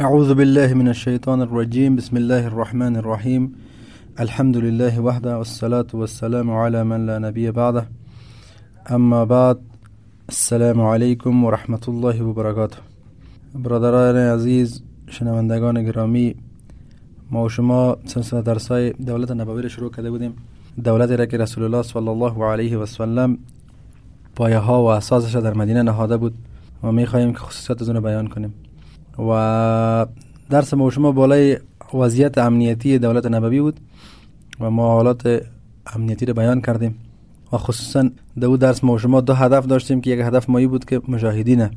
أعوذ بالله من الشیطان الرجیم بسم الله الرحمن الرحیم الحمد لله وحده والصلاة والسلام على من لا نبی بعده. أما بعد السلام علیکم و رحمت الله و برکاته برادران عزیز شنوندگان گرامی ما و شما سلسله درسای دولت نبوی را شروع کرده بودیم. دولتی را که رسول الله صلی الله علیه و سلم پایه ها و اساسش در مدینه نهاده بود. و می خواهیم که خصوصیات از اون بیان کنیم. و درس ما و شما بالای وضعیت امنیتی دولت نبوی بود و ما حالات امنیتی رو بیان کردیم و خصوصا دو درس ما و شما دو هدف داشتیم که یک هدف مایی بود که مجاهدین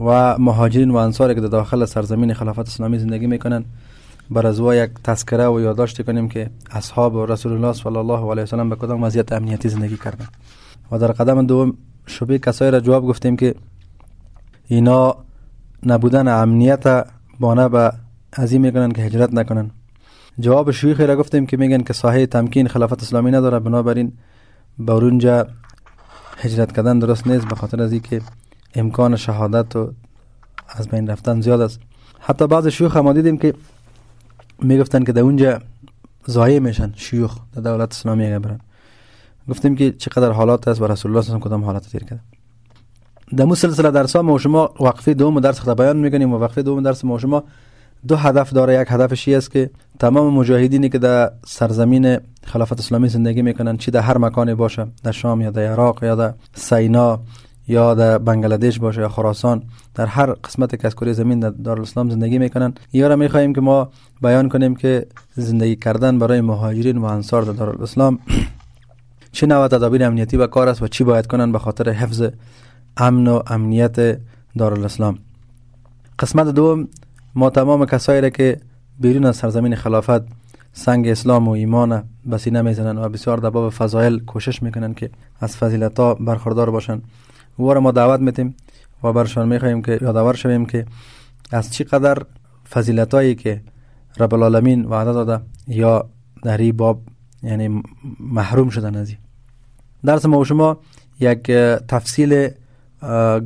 و مهاجرین و انصاری که در داخل سرزمین خلافت اسلامی زندگی می‌کنن بر از یک تذکره و یادداشت کنیم که اصحاب رسول الله صلی الله علیه و سلم به کدام وضعیت امنیتی زندگی کردن. و در قدم دوم شبه کسایی را جواب گفتیم که اینا نبودن امنیت بانه به ازی می‌کنن که هجرت نکنن. جواب شیخی را گفتیم که میگن که ساحه تمکین خلافت اسلامی نداره بنابراین برونجا هجرت کردن درست نیست به خاطر از که امکان شهادت و از بین رفتن زیاد است. حتی بعض شیوخ هم دیدیم که می‌گفتن که در اونجا زایه میشن شیوخ در دولت اسلامی اگر برن. گفتیم که چقدر حالات است و رسول الله صلی کدام حالات دیر کرده در سلسله درس ها ما شما وقفه دوم درس خدا بیان می‌کنیم و وقفه دوم درس ما شما دو هدف داره. یک هدفش است که تمام مجاهدینی که در سرزمین خلافت اسلامی زندگی می‌کنن چی در هر مکانی باشه در شام یا در عراق یا در سینا یا در بنگلادش باشه یا خراسان در هر قسمت که از کره زمین در دارالاسلام زندگی می‌کنن. یا را می‌خواهیم که ما بیان کنیم که زندگی کردن برای مهاجرین و انصار در دارالاسلام چه نوع تدابیر امنیتی و کار است و چی باید کنن به خاطر حفظ امن و امنیت دارالاسلام. قسمت دوم ما تمام کسایی را که بیرون از سرزمین خلافت سنگ اسلام و ایمان به سینه می‌زنن و بسیار در باب فضایل کوشش می‌کنن که از فضیلت ها برخوردار باشن. و ما دعوت میتیم و برشان می‌خواهیم که یادآور شویم که از چی قدر فضیلت هایی که رب العالمین وعده داده یا در این باب یعنی محروم شدن از درس ما و شما یک تفصیل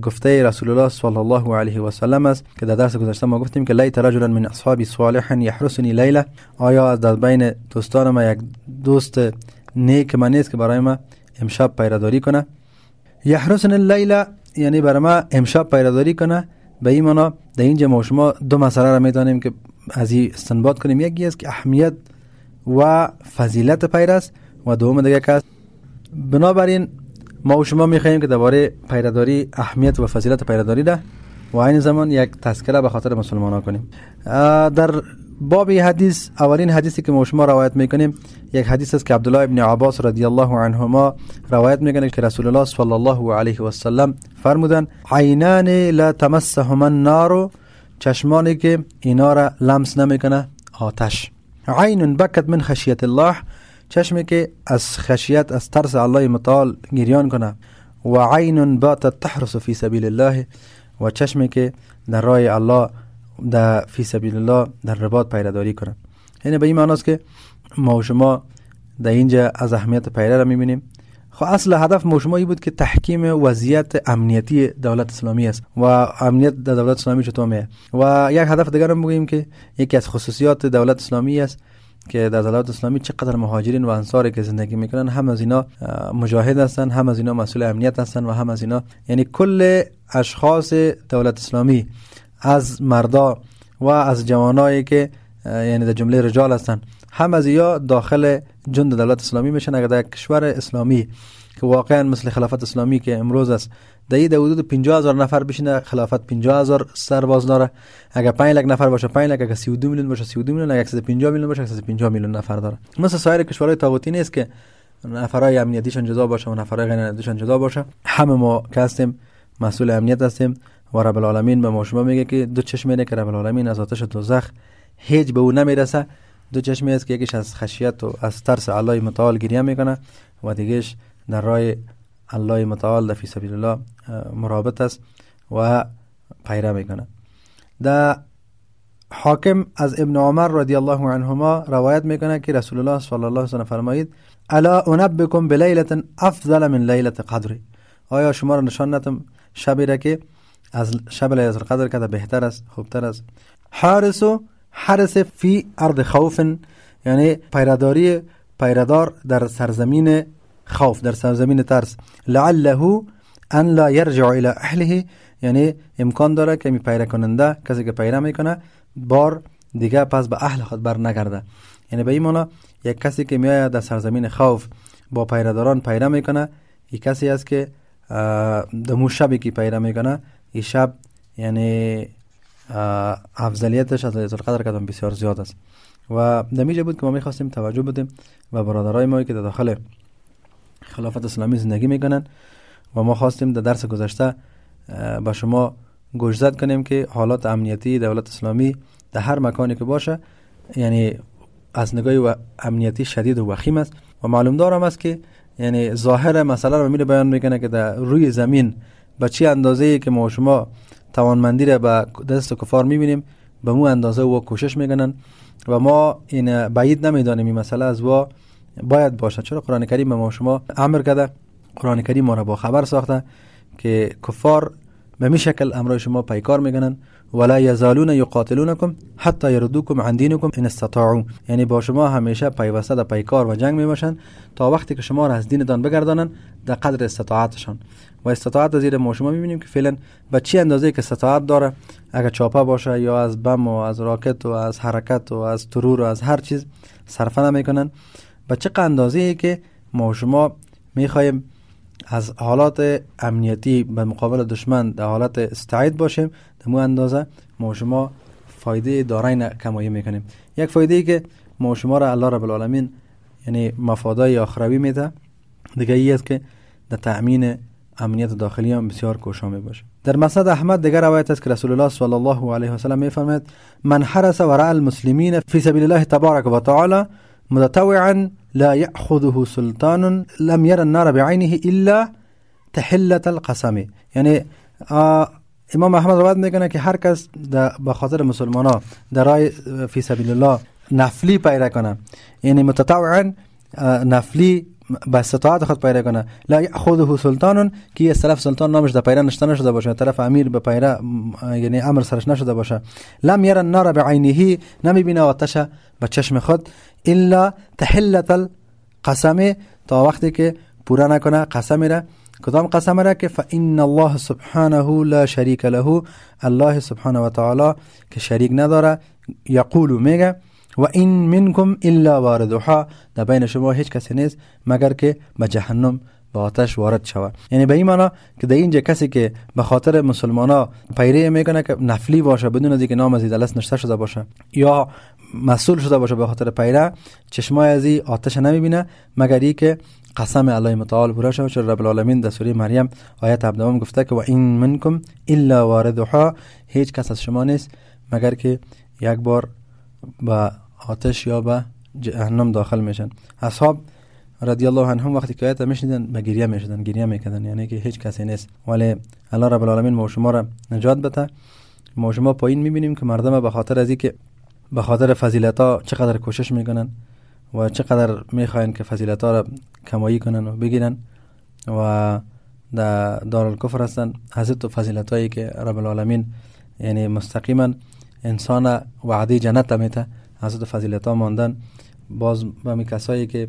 گفته رسول الله صلی الله علیه و سلم است که در درس گذشته ما گفتیم که لیت رجلا من اصحاب صالح یحرسنی لیله. آیا از در بین دوستان ما یک دوست نیک من نیست که برای ما امشب پیراداری کنه؟ یحرسنی لیله یعنی برای ما امشب پیراداری کنه. به این معنا در اینجا ما شما دو مسئله را می‌دانیم که از این استنباط کنیم. یکی است که اهمیت و فضیلت پیر است و دوم دیگه که بنابراین ما و شما می‌خواهیم که درباره پیرداری اهمیت و فضیلت پیرداری ده و این زمان یک تذکره به خاطر مسلمان ها کنیم در باب حدیث اولین حدیثی که ما شما روایت می‌کنیم یک حدیث است که عبدالله ابن عباس رضی الله عنهما روایت می‌کنه که رسول الله صلی الله علیه و سلم فرمودن عینان لا تمسهما النار چشمانی که اینا را لمس نمی‌کنه آتش. عین بکت من خشیت الله. چشمی که از خشیت از ترس الله متعال گریان کنه. و عین باتت تحرس فی سبیل الله و چشمی که در راه الله در فی سبیل الله در رباط پیرداری کنه. یعنی به این معناست که ما و شما در اینجا از اهمیت پیره را می‌بینیم. خب اصل هدف ما شما بود که تحکیم وضعیت امنیتی دولت اسلامی است. و امنیت در دولت اسلامی چطور میه و یک هدف دیگر هم بگوییم که یکی از خصوصیات دولت اسلامی است. که در دولت اسلامی چقدر مهاجرین و انصاری که زندگی می‌کنن هم از اینا مجاهد هستن هم از اینا مسئول امنیت هستن و هم از اینا. یعنی کل اشخاص دولت اسلامی از مردا و از جوانایی که یعنی در جمله رجال هستن هم از یا داخل جند دولت اسلامی میشن. اگر در کشور اسلامی که واقعا مثل خلافت اسلامی که امروز است در در حدود 50 هزار نفر بشینه خلافت 50 هزار سرباز داره اگر 5 لک نفر باشه 5 لک اگر 32 میلیون باشه 32 میلیون اگر 150 میلیون باشه 150 میلیون نفر داره. مثل سایر کشورهای طاغوتی نیست که نفرای امنیتیشان جدا باشه و نفرای غیر امنیتیشان جدا باشه. همه ما که هستیم مسئول امنیت هستیم و رب العالمین به ما میگه که دو چشم اینه که رب العالمین از آتش دوزخ هیچ به او نمی‌رسه. دو چشمی است که یکیش از خشیت و از ترس الله متعال گریه می‌کنه و دیگهش در راه الله متعال در فی سبیل الله مرابط است و پیره می‌کنه. در حاکم از ابن عمر رضی الله عنهما روایت می‌کنه که رسول الله صلی الله علیه و فرمایید الا انبکم بلیله افضل من لیله قدر. آیا شما را نشان ندم شبی را که از شب لیلت القدر کده بهتر است خوبتر است؟ حارس و حرس فی ارض خوف. یعنی پیراداری پیرادار در سرزمین خوف در سرزمین ترس. لعله ان لا یرجع الى اهله. یعنی امکان داره که می پیره کننده کسی که پیره می‌کنه بار دیگه پس به اهل خود بر نگرده. یعنی به این معنا یک کسی که میآید در سرزمین خوف با پیرداران پیره می‌کنه یک کسی است که دمو شبی که پیره می‌کنه این شب یعنی افضلیتش از لیلت القدر کدام بسیار زیاد است. و دمیجه بود که ما می‌خواستیم توجه بدیم و برادرای ما که در داخل خلافت اسلامی زندگی می‌کنن و ما خواستیم در درس گذشته با شما گوشزد کنیم که حالات امنیتی دولت اسلامی در هر مکانی که باشه یعنی از نگاه و امنیتی شدید و وخیم است. و معلوم دارم است که یعنی ظاهر مسئله رو میره بیان می‌کنه که در روی زمین به چی اندازه که ما شما توانمندی را به دست کفار می‌بینیم به مو اندازه و کوشش می‌کنن. و ما این بعید نمی‌دانیم این مسئله از وا باید باشه چرا قرآن کریم ما شما امر کرده؟ قرآن کریم ما را با خبر ساخته که کفار به می شکل امرای شما پیکار می‌کنن ولا یزالون یقاتلونکم حتی یردوکم عن دینکم ان استطاعوا. یعنی با شما همیشه پیوسته در پیکار و جنگ می‌باشن تا وقتی که شما را از دینتان بگردانن در قدر استطاعتشان. و استطاعت زیر ما شما می‌بینیم که فعلا به چی اندازه که استطاعت داره؟ اگر چاپه باشه یا از بم و از راکت و از حرکت و از ترور و از هر چیز صرفه نمی‌کنن به چه اندازه که ما شما می‌خوایم از حالات امنیتی به مقابل دشمن در حالت استعید باشیم. در مو اندازه ما شما فایده دارای کمایی می‌کنیم. یک فایده ای که ما شما را الله رب العالمین یعنی مفادای اخروی میده. دیگه ای است که در تأمین امنیت داخلی هم بسیار کوشا می باشه. در مسند احمد دیگر روایت است که رسول الله صلی الله علیه و سلم میفرماید من حرس وراء المسلمین فی سبیل الله تبارک و تعالی متطوعا لا يأخذه سلطان لم ير النار بعينه إلا تحلت القسم. یعنی إمام أحمد روایت میکنه که هر کس به مسلمان ها در راه فی سبیل الله نفلی پیدا کنه. یعنی متطوعا نفلی به استطاعت خود پیدا کنه. لا خود سلطان که از طرف سلطان نامش در پیره نشته نشده باشه طرف امیر به پیره یعنی أمر سرش نشده باشه. لم یر النار بعینه نمیبینه آتش به چشم خود. الا تحلت القسم. تا وقتی که پورا نکنه قسم را. کدام قسم را که فان الله سبحانه لا شریک له. الله سبحانه و تعالی که شریک نداره یقول میگه و این منکم الا واردها. در بین شما هیچ کسی نیست مگر که به جهنم به آتش وارد شود یعنی به این معنا که در اینجا کسی که به خاطر مسلمان ها پیره می‌کنه که نفلی باشه بدون از اینکه نام از دلس نشته شده باشه یا مسئول شده باشه به خاطر پیره چشمای از آتش نمی‌بینه مگر که قسم الله متعال پورا شود. چرا رب العالمین در سوره مریم آیت هفدهم گفته که و این منکم الا واردها هیچ کس از شما نیست مگر که یک بار به آتش یا به جهنم داخل میشن. اصحاب رضی الله عنهم وقتی که آیت میشنیدن به گریه می‌شدن گریه می‌کردن یعنی که هیچ کسی نیست. ولی الله رب العالمین ما شما را نجات بده ما شما پایین می‌بینیم که مردم به خاطر از که به خاطر فضیلت ها چقدر کوشش می‌کنن و چقدر می‌خواین که فضیلت ها را کمایی کنن و بگیرن و در دار الکفر هستن. حضرت و فضیلت هایی که رب العالمین یعنی مستقیما انسان وعده جنت میته حضرت فضیلت ها ماندن. باز به کسایی که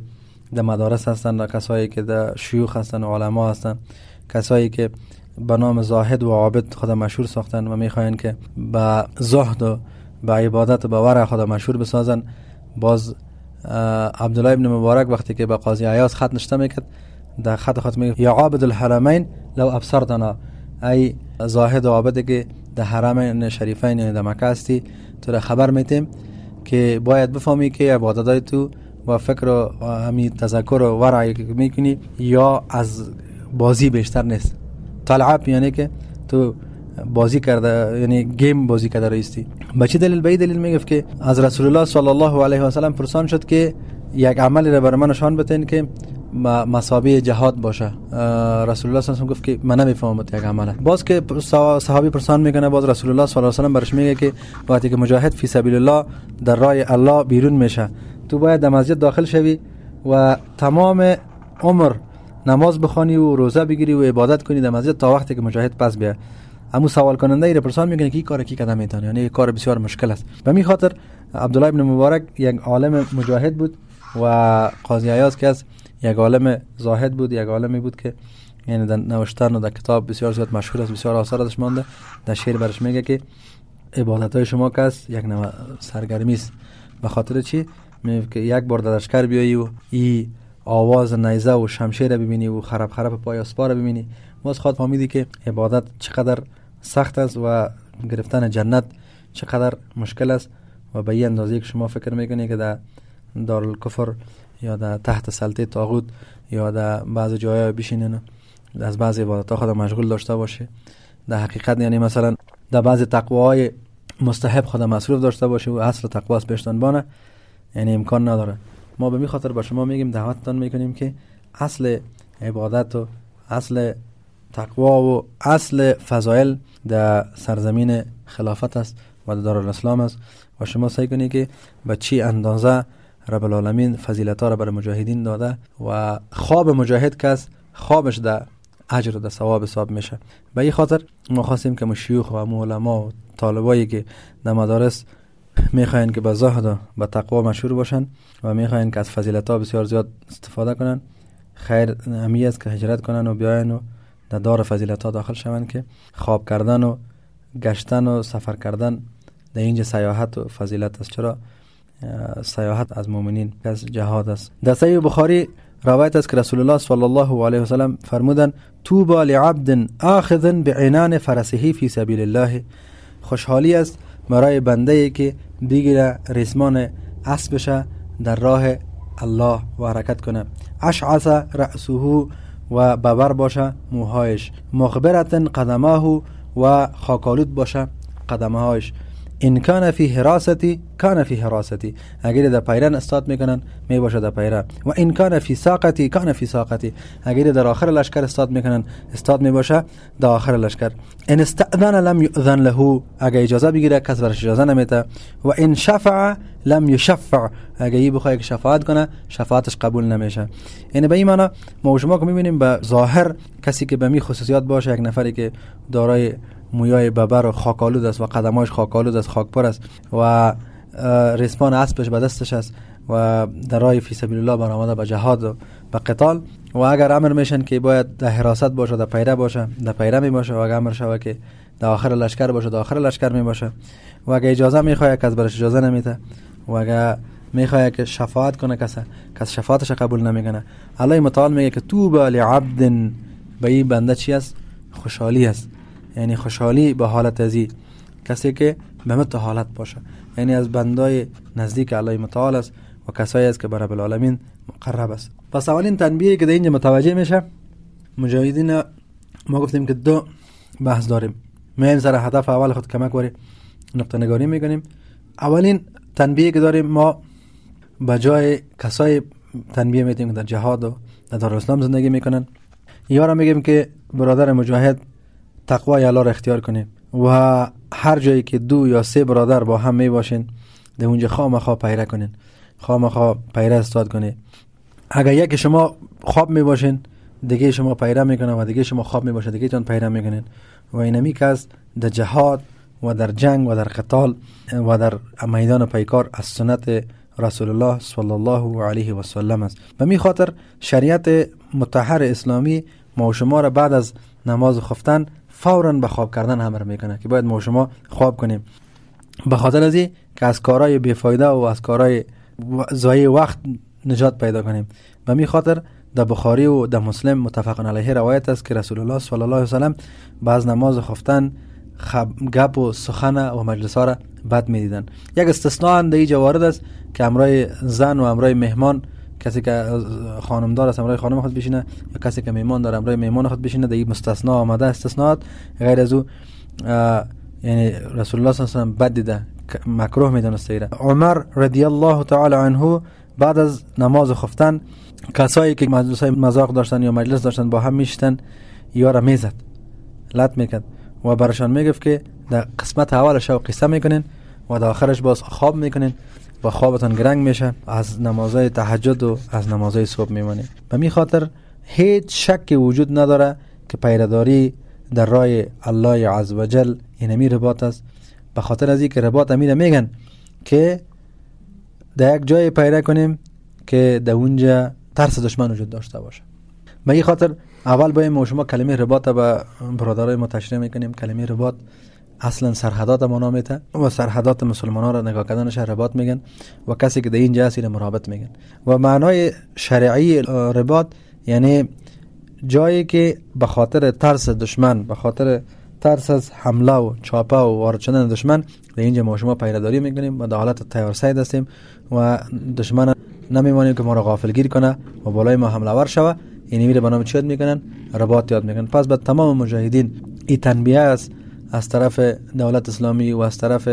در مدارس هستن کسایی که در شیوخ هستن و علما هستن. کسایی که به نام زاهد و عابد خود مشهور ساختن و می‌خواین که به زهد و به عبادت و به ورع خود مشهور بسازن. باز عبدالله ابن مبارک وقتی که به قاضی عیاز خط نشته می‌کرد در خط خط میگه یا عابد الحرمین لو ابصرتنا. ای زاهد و عابد که در حرمین شریفین یعنی در مکه هستی تو خبر میتیم که باید بفهمی که عبادتای تو و فکر و همین تذکر و ورعی که می‌کنی یا از بازی بیشتر نیست. طلعب یعنی که تو بازی کرده یعنی گیم بازی کرده رایستی به چه دلیل به دلیل می‌گفت که از رسول الله صلی الله علیه و سلم پرسان شد که یک عملی را بر من نشان بتین که مسابه جهاد باشه رسول الله صلی الله گفت که من نمی‌فهمم یک عمله باز که صحابی پرسان می‌کنه باز رسول الله صلی الله علیه و برش میگه که وقتی که مجاهد فی سبیل الله در راه الله بیرون میشه تو باید در مسجد داخل شوی و تمام عمر نماز بخوانی و روزه بگیری و عبادت کنی در مسجد تا وقتی که مجاهد پس بیاد امو سوال کننده ای پرسان می‌کنه که کار کی کدام می‌تونه؟ یعنی کار بسیار مشکل است. به می خاطر عبدالله ابن مبارک یک عالم مجاهد بود و قاضی عیاض که از یک عالم زاهد بود یک عالمی بود که یعنی در نوشتن و در کتاب بسیار زیاد مشهور است بسیار آثار ازش مانده. در شعر برش میگه که عبادت های شما کس یک نوع سرگرمی است. به خاطر چی؟ میگه یک بار در لشکر بیایی و ای آواز نیزه و شمشیر ببینی و خراب خراب پای اسپا ببینی. باز خواهد فهمیدی که عبادت چقدر سخت است و گرفتن جنت چقدر مشکل است و به این اندازه که شما فکر می‌کنی که در دارالکفر یا در تحت سلطه طاغوت یا در بعض جاهای بشینن از بعضی عبادت خود مشغول داشته باشه. در حقیقت یعنی مثلا در بعض تقواهای مستحب خود مصروف داشته باشه و اصل تقوا است بانه یعنی امکان نداره. ما به می خاطر با شما میگیم دعوتتان می‌کنیم که اصل عبادت و اصل تقوا و اصل فضایل در سرزمین خلافت است و در الاسلام است. و شما سعی کنید که به چی اندازه رب العالمین فضیلت ها را بر مجاهدین داده و خواب مجاهد کس خوابش در اجر و در ثواب حساب میشه. به این خاطر ما خواستیم که مشیوخ و علما و طالبایی که در مدارس می‌خواین که به زهد و به تقوا مشهور باشن و می‌خواین که از فضیلت ها بسیار زیاد استفاده کنن خیر امی است که هجرت کنن و بیاین و در دار فضیلت ها داخل شوند که خواب کردن و گشتن و سفر کردن در اینجا سیاحت و فضیلت است. چرا؟ سیاحت از مؤمنین از جهاد است. در صحیح بخاری روایت است که رسول الله صلی الله علیه و سلم فرمودن توبا لعبد آخذ بعنان فرسه فی سبیل الله خوشحالی است برای بنده ای که بگیره ریسمان اسبش در راه الله و حرکت کنه. اشعث رأسه و ببر باشه موهایش مخبرتن قدماه و خاکالود باشه قدمهایش این کان فی حراستی کان فی حراستی اگر در پیرن استاد می‌کنن می باشه در پیره و این کان فی ساقتی کان فی ساقتی اگر در آخر لشکر استاد می‌کنن استاد می باشه در آخر لشکر ان استأذن لم یؤذن له. اگر اجازه بگیره کس برش اجازه نمیته و این شفع لم یشفع اگر ای شفاعت کنه شفاعتش قبول نمیشه یعنی به این معنی ما شما که می‌بینیم به ظاهر کسی که به می خصوصیات باشه یک نفری که دارای مویای ببر و خاکالود است و قدماش خاکالود است خاکپر است و ریسمان اسبش به دستش است و در راه فی سبیل الله برآمده به جهاد و به قتال. و اگر امر میشن که باید در حراست باشه در پیره باشه در پیره می باشه و اگر امر شوه که در آخر لشکر باشه در آخر لشکر می باشه و اگر اجازه می‌خواد کس برش اجازه نمیده. و اگر می‌خواد که شفاعت کنه کس کس شفاعتش قبول نمی‌کنه. الله متعال میگه که توبه لعبد به این بنده چی است؟ خوشحالی است. یعنی خوشحالی به حالت ازی کسی که به مت حالت باشه. یعنی از بندای نزدیک الله متعال است و کسایی است که بر رب العالمین مقرب است. پس اولین تنبیه که در اینجا متوجه میشه مجاهدین ما گفتیم که دو بحث داریم. مهم سر هدف اول خود کمک وری نقطه نگاری می‌کنیم. اولین تنبیه که داریم ما به جای کسای تنبیه میتیم که در جهاد و در دارالاسلام زندگی می‌کنن. یا را میگیم که برادر مجاهد تقوای الله را اختیار کنید و هر جایی که دو یا سه برادر با هم می باشین در اونجا خواب پیره کنین. خواب پیره استاد کنید اگر یک شما خواب می باشین دیگه شما پیره می‌کنن و دیگه شما خواب می باشین دیگه تون پیره می‌کنین. و اینمی که در جهاد و در جنگ و در قتال و در میدان پیکار از سنت رسول الله صلی الله علیه و سلم است. به می خاطر شریعت متحر اسلامی ما شما را بعد از نماز خفتن فورا به خواب کردن امر می‌کنه که باید ما شما خواب کنیم. به خاطر از که از کارهای بیفایده و از کارهای ضایع وقت نجات پیدا کنیم. به می خاطر در بخاری و در مسلم متفق علیه روایت است که رسول الله صلی الله علیه وسلم بعد نماز خفتن خب گپ و سخن و مجلس ها را بد می دیدن یک استثناء در اینجا وارد است که امرای زن و امرای مهمان کسی که خانمدار است امرای خانم خود بشینه یا کسی که میمان داره امرای میمان خود بشینه در این مستثنا آمده استثناءات. غیر از او یعنی رسول الله صلی الله علیه و بد دیده مکروه می‌دونسته ایره. عمر رضی الله تعالی عنه بعد از نماز خفتن کسایی که مجلس مذاق داشتن یا مجلس داشتن با هم میشتن یا را می‌زد لط می‌کرد و برشان می‌گفت که در قسمت اول شو قصه می‌کنین و در آخرش باز خواب می‌کنین. و خوابتان گرنگ میشه از نمازهای تهجد و از نمازهای صبح میمانید به می خاطر هیچ شک وجود نداره که پیرداری در راه الله عزوجل اینمی رباط است. به خاطر از که رباط امیر میگن که در یک جای پیدا کنیم که در اونجا ترس دشمن وجود داشته باشه. به این خاطر اول باید ما شما کلمه رباط به برادرای ما تشریح می‌کنیم. کلمه رباط اصلا سرحدات ما نامیته و سرحدات مسلمان ها را نگاه کردنش رباط میگن و کسی که در اینجا هست مرابط میگن. و معنای شرعی رباط یعنی جایی که به خاطر ترس دشمن به خاطر ترس از حمله و چاپه و وارد شدن دشمن در اینجا ما شما پیرداری می‌کنیم و در حالت تیار سید هستیم و دشمن نمیمانیم که ما را غافلگیر کنه و بالای ما حمله ور شوه. یعنی میره به نام چی می‌کنن؟ رباط یاد می‌کنن. پس به تمام مجاهدین این تنبیه است از طرف دولت اسلامی و از طرف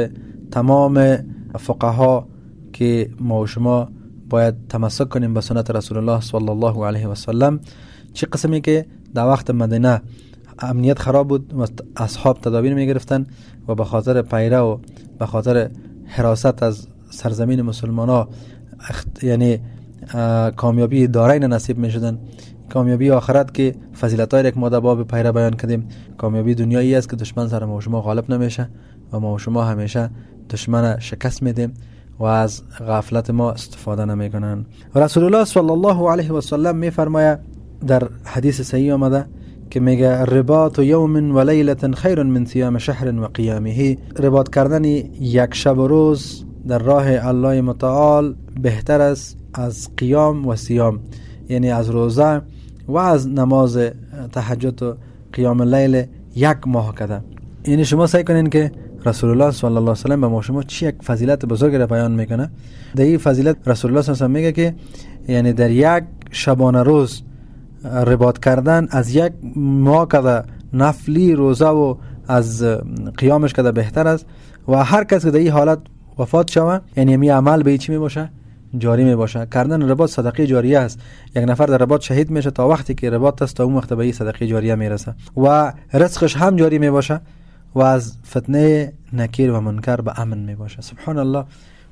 تمام فقها که ما و شما باید تمسک کنیم به سنت رسول الله صلی الله علیه و سلم چه قسمی که در وقت مدینه امنیت خراب بود و اصحاب تدابیر می گرفتن و به خاطر پیره و به خاطر حراست از سرزمین مسلمان ها یعنی کامیابی دارین نصیب می شدن کامیابی آخرت که فضیلت های یک ما در باب پیره بیان کردیم. کامیابی دنیایی است که دشمن سر ما و شما غالب نمیشه و ما و شما همیشه دشمن شکست میدیم و از غفلت ما استفاده نمی‌کنن. رسول الله صلی الله علیه و سلم میفرماید در حدیث صحیح آمده که میگه رباط یوم و لیلت خیر من صیام شهر و قیامه. رباط کردن یک شب و روز در راه الله متعال بهتر است از قیام و سیام یعنی از روزه و از نماز تهجد و قیام اللیل یک ماه کده. یعنی شما سعی کنین که رسول الله صلی الله علیه و سلم به ما شما چی یک فضیلت بزرگ را بیان می‌کنه. در این فضیلت رسول الله صلی الله علیه و میگه که یعنی در یک شبانه روز رباط کردن از یک ماه کده نفلی روزه و از قیامش کده بهتر است. و هر کس که در این حالت وفات شوه یعنی می عمل به چی می باشه جاری می باشه کردن رباط صدقه جاریه است. یک نفر در رباط شهید میشه تا وقتی که رباط است تا اون وقت به این صدقه جاریه می‌رسه. و رزقش هم جاری می باشه و از فتنه نکیر و منکر به امن می باشه. سبحان الله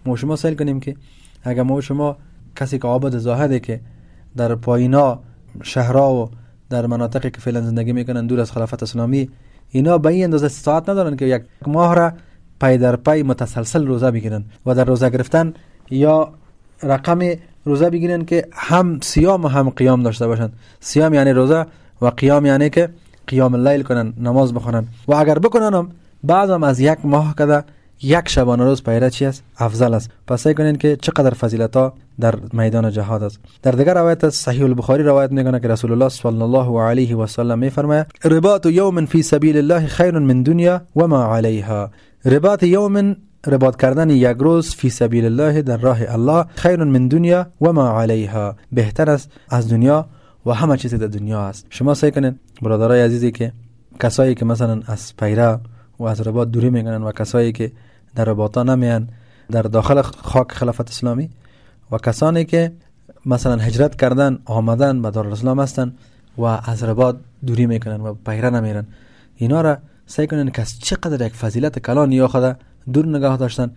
ما شما سیل کنیم که اگر ما شما کسی که عابد زاهده که در پایینا شهرها و در مناطقی که فعلا زندگی می‌کنن دور از خلافت اسلامی اینا به این اندازه استطاعت ندارن که یک ماه را پای در پای متسلسل روزه بگیرن و در روزه گرفتن یا رقم روزه بگیرن که هم سیام و هم قیام داشته باشند سیام یعنی روزه و قیام یعنی که قیام اللیل کنن نماز بخونن. و اگر بکنن هم بعضم از یک ماه کده یک شبانه روز پیره چی است؟ افضل است. پس سعی کنین که چقدر فضیلت ها در میدان جهاد است. در دیگر روایت صحیح البخاری روایت می‌کنه که رسول الله صلی الله علیه و سلم میفرماید رباط یوم فی سبیل الله خیر من دنیا و ما علیها. رباط یوم رباط کردن یک روز فی سبیل الله در راه الله خیر من دنیا و ما علیها. بهتر است از دنیا و همه چیز در دنیا است. شما سعی کنین برادرای عزیزی که کسایی که مثلا از پیرا و از رباط دوری می‌کنن و کسایی که در رباطا نمیان در داخل خاک خلافت اسلامی و کسانی که مثلا هجرت کردن آمدن به دارالاسلام هستن و از رباط دوری می‌کنن و پیره نمیرن. اینا را سعی کنن که چقدر یک فضیلت کلان یا خدا دور نگاه داشتن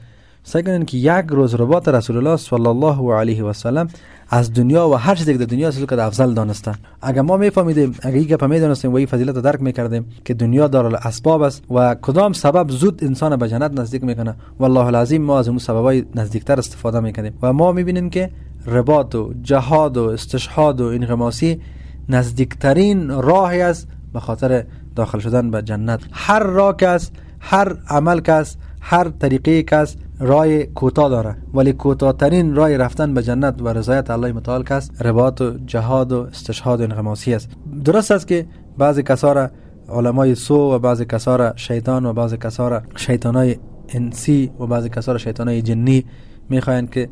سعی کنین که یک روز رباط رسول الله صلی الله علیه و سلم از دنیا و هر چیزی که در دنیا است که افضل دانستن. اگر ما میفهمیدیم اگر یک گپ می‌دونستیم و این فضیلت رو درک می‌کردیم که دنیا دار اسباب است و کدام سبب زود انسان به جنت نزدیک می‌کنه والله العظیم ما از اون سببای نزدیکتر استفاده می‌کنیم و ما می‌بینیم که رباط و جهاد و استشهاد و انغماسی نزدیکترین راهی است به خاطر داخل شدن به جنت. هر راه است هر عمل کس هر طریقه کس رای کوتاه داره. ولی کوتاهترین رای رفتن به جنت و رضایت الله متعال کس رباط و جهاد و استشهاد و انغماسی است. درست است که بعضی کسا را علمای سو و بعضی کسا را شیطان و بعضی کسا را شیطانای انسی و بعضی کسا را شیطانای جنی می‌خواین که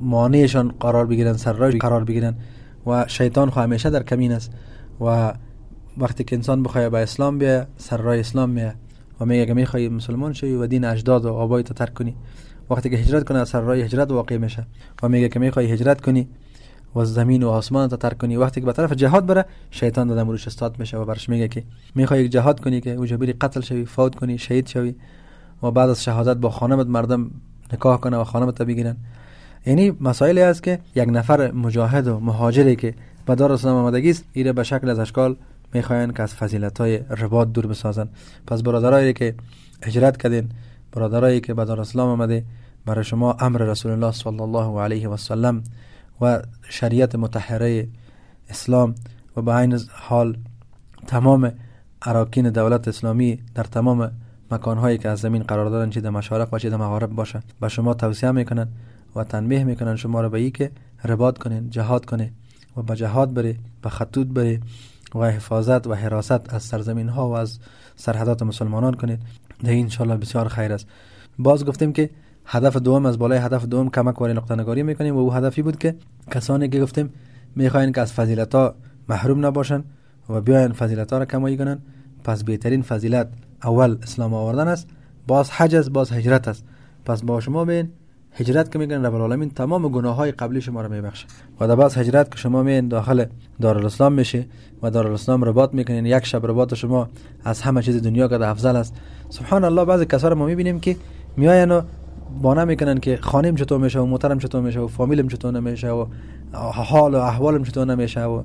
مانعشان قرار بگیرن سر قرار بگیرن و شیطان خو همیشه در کمین است و وقتی که انسان بخواه به اسلام بیه سر رای اسلام میه و میگه که می‌خوای مسلمان شوی و دین اجداد و آبای تو ترک کنی وقتی که هجرت کنه سر راه هجرت واقع میشه. و میگه که می‌خوای هجرت کنی و زمین و آسمان تو ترک کنی وقتی که به طرف جهاد بره شیطان دادم روش استاد میشه و برش میگه که می‌خوای جهاد کنی که اوجا بری قتل شوی فوت کنی شهید شوی و بعد از شهادت با خانمت مردم نکاح کنه و خانمت بگیرن. یعنی مسائلی است که یک نفر مجاهد و مهاجری که به دار اسلام آمدگی است ایره به شکل از اشکال می‌خواین که از فضیلت های رباط دور بسازن. پس برادرایی که هجرت کردین برادرایی که به دار اسلام آمده برای شما امر رسول الله صلی الله علیه و سلم و شریعت متحره اسلام و به این حال تمام اراکین دولت اسلامی در تمام مکانهایی که از زمین قرار دارن چه در مشارق و چه در مغارب باشه. به شما توصیه می‌کنن و تنبیه می‌کنن شما رو به که رباط کنین جهاد کنه و به جهاد بره به خطوط بره و حفاظت و حراست از سرزمین ها و از سرحدات مسلمانان کنید. ده انشالله بسیار خیر است. باز گفتیم که هدف دوم از بالای هدف دوم کمک وری نقطه نگاری می‌کنیم و او هدفی بود که کسانی که گفتیم می‌خواین که از فضیلت ها محروم نباشن و بیاین فضیلت ها را کمایی کنن پس بهترین فضیلت اول اسلام آوردن است. باز حج است باز هجرت است. پس با شما بین. هجرت که می‌کنن رب العالمین تمام گناه های قبلی شما رو میبخشه. و در باز هجرت که شما میین داخل دارالاسلام میشه و دارالاسلام رباط می‌کنین یک شب رباط شما از همه چیز دنیا که افضل است. سبحان الله بعضی کسا رو ما می‌بینیم که میاین و بانه می‌کنن که خانم چطور میشه و موترم چطور میشه و فامیلم چطور نمیشه و حال و احوالم چطور نمیشه و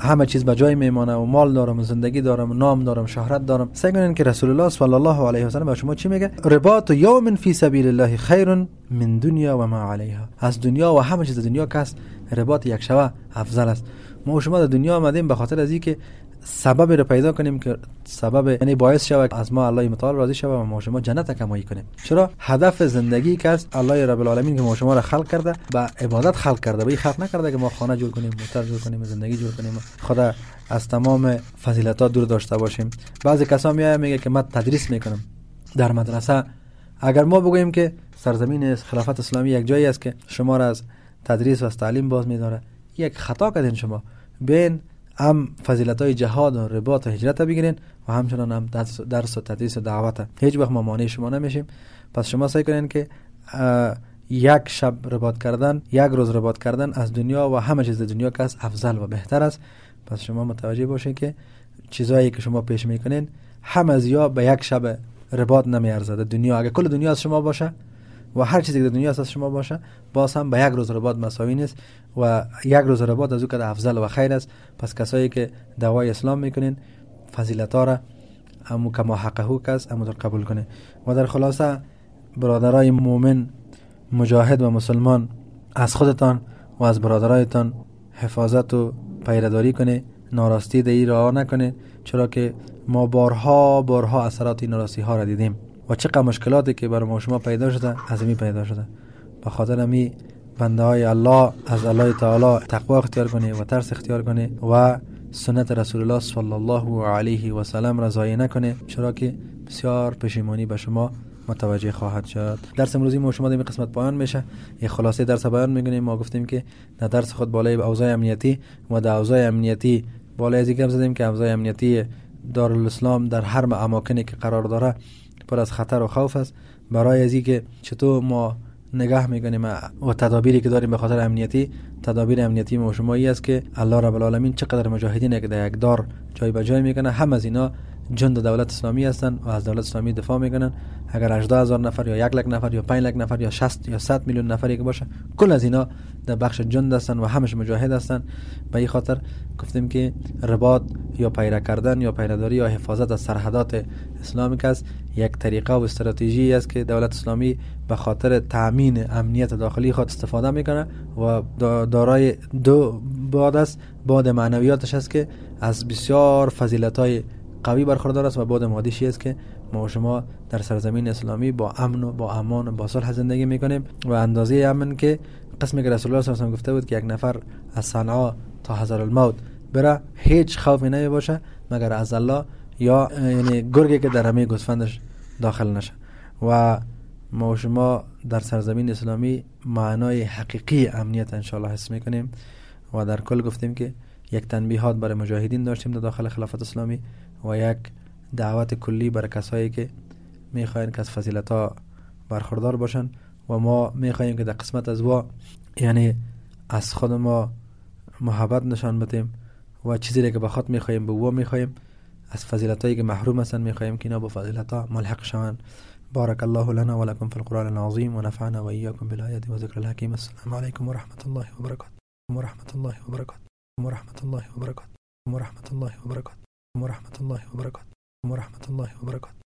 همه چیز به جای میمانه و مال دارم و زندگی دارم و نام دارم شهرت دارم. سعی که رسول الله صلی الله علیه و سلم به شما چی میگه؟ رباط یوم فی سبیل الله خیر من دنیا و ما علیها. از دنیا و همه چیز دنیا کس رباط یک شبه افضل است. ما شما در دنیا آمدیم به خاطر از اینکه سبب رو پیدا کنیم که سبب یعنی باعث شود از ما الله متعال راضی شود و ما شما جنت کمایی کنیم. چرا؟ هدف زندگی که است الله رب العالمین که ما شما را خلق کرده با عبادت خلق کرده. به خلق نکرده که ما خانه جور کنیم موتر جور کنیم زندگی جور کنیم. خدا از تمام فضیلت ها دور داشته باشیم. بعضی کسا میاد میگه که من تدریس می‌کنم در مدرسه. اگر ما بگوییم که سرزمین خلافت اسلامی یک جایی است که شما را از تدریس و از تعلیم باز میداره یک خطا کردین شما. بین هم فضیلت های جهاد و رباط و هجرت بگیرین و همچنان هم درس و تدریس و دعوت هیچ وقت ما مانع شما نمیشیم. پس شما سعی کنین که یک شب رباط کردن یک روز رباط کردن از دنیا و همه چیز دنیا که افضل و بهتر است. پس شما متوجه باشین که چیزایی که شما پیش می‌کنین همه از یا به یک شب رباط نمیارزه دنیا اگه کل دنیا از شما باشه و هر چیزی که در دنیا از شما باشه باز هم به یک روز رباط مساوی نیست و یک روز رباط از او که افضل و خیر است. پس کسایی که دوای اسلام می‌کنین فضیلت ها را امو حقه کس امو در قبول کنه. و در خلاصه برادرای مؤمن مجاهد و مسلمان از خودتان و از برادرایتان حفاظت و پیرداری کنه. ناراستی در را نکنه چرا که ما بارها بارها اثرات این ناراستی ها را دیدیم. و چقدر مشکلاتی که برای ما شما پیدا شده از پیدا شده. به خاطر امی بنده های الله از الله تعالی تقوا اختیار کنه و ترس اختیار کنه و سنت رسول الله صلی الله علیه و سلم را نکنه چرا که بسیار پشیمانی به شما متوجه خواهد شد. درس امروزی ما شما در قسمت پایان میشه. یه خلاصه درس بیان میگنیم ما گفتیم که در درس خود بالای اوضاع امنیتی و در اوضاع امنیتی بالای از زدیم که اوضاع امنیتی دارالاسلام در هر اماکنی که قرار داره پر از خطر و خوف است. برای از که چطور ما نگاه می‌کنیم و تدابیری که داریم به خاطر امنیتی تدابیر امنیتی ما شما است که الله رب العالمین چقدر مجاهدین که در یک دار جای به جای می‌کنه. هم از اینا جند دولت اسلامی هستن و از دولت اسلامی دفاع می‌کنن. اگر 18 هزار نفر یا یک لک نفر یا 5 لک نفر یا 60 یا 100 میلیون نفری که باشه کل از اینا در بخش جند هستن و همش مجاهد هستن. به این خاطر گفتیم که رباط یا پیره کردن یا پیرداری یا حفاظت از سرحدات اسلامی است یک طریقه و استراتژی است که دولت اسلامی به خاطر تامین امنیت داخلی خود استفاده می‌کنه و دارای دو باد است. باد معنویاتش است که از بسیار فضیلت های قوی برخوردار است و بعد مادیشی است که ما و شما در سرزمین اسلامی با امن و با امان و با صلح زندگی می‌کنیم و اندازه امن که قسمی که رسول الله صلی الله علیه و گفته بود که یک نفر از صنعا تا هزار الموت بره هیچ خوفی نمی باشه مگر از الله یا یعنی گرگی که در همه گوسفندش داخل نشه. و ما و شما در سرزمین اسلامی معنای حقیقی امنیت انشاءالله حس می‌کنیم و در کل گفتیم که یک تنبیهات برای مجاهدین داشتیم در داخل خلافت اسلامی. و یک دعوت کلی برای کسایی که می‌خواین که از فضیلت ها برخوردار باشن و ما می‌خواهیم که در قسمت از وا یعنی از خود ما محبت نشان بدیم و چیزی که به خود می‌خواهیم به وا می‌خواهیم از فضیلت هایی که محروم هستن می‌خواهیم که اینا با فضیلت ها ملحق شوند. بارك الله لنا ولكم في القرآن العظيم ونفعنا وإياكم بالآيات وذكر الحكيم السلام عليكم ورحمة الله وبركاته ورحمة الله وبركاته ورحمة الله وبركاته ورحمة الله وبركاته ورحمة الله وبركاته. ورحمة الله وبركاته.